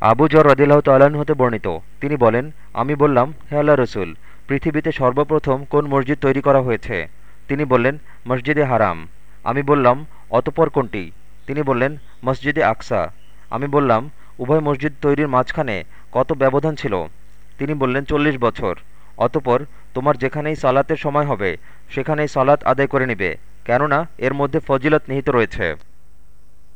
আবু জর রদিল্লাহ তাল্লাহ্ন হতে বর্ণিত। তিনি বলেন, আমি বললাম, হে আল্লাহ রসুল, পৃথিবীতে সর্বপ্রথম কোন মসজিদ তৈরি করা হয়েছে? তিনি বললেন, মসজিদে হারাম। আমি বললাম, অতপর কোনটি? তিনি বললেন, মসজিদে আকসা। আমি বললাম, উভয় মসজিদ তৈরির মাঝখানে কত ব্যবধান ছিল? তিনি বললেন, চল্লিশ বছর। অতপর, তোমার যেখানেই সালাতের সময় হবে, সেখানেই সালাত আদায় করে নিবে, কেননা এর মধ্যে ফজিলত নিহিত রয়েছে।